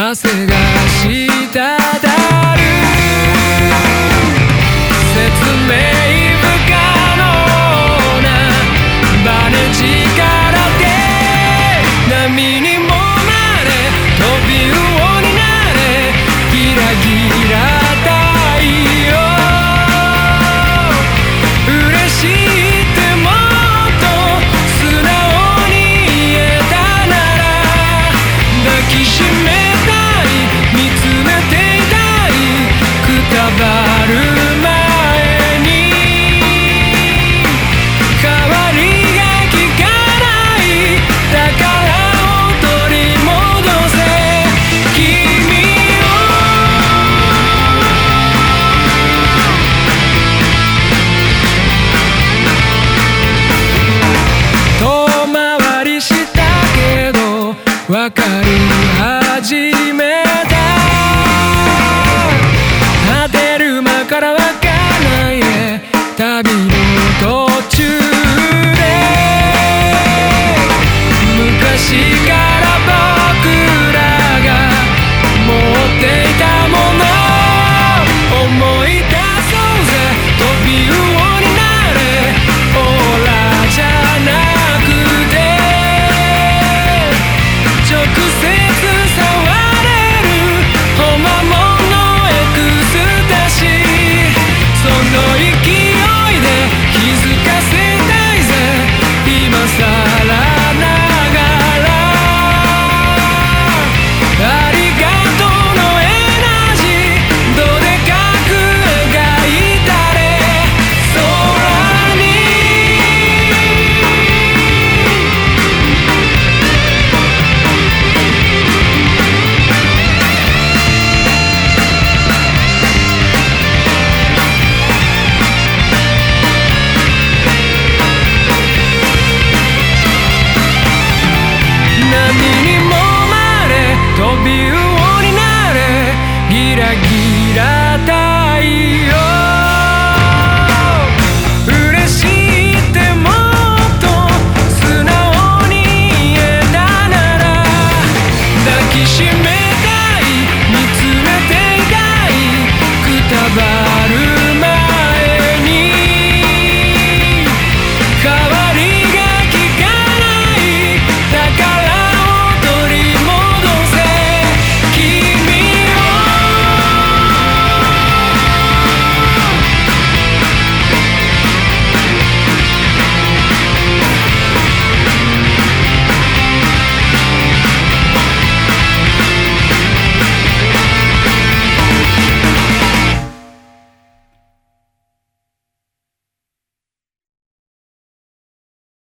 汗が滴る。説明不可能な場の波にわかる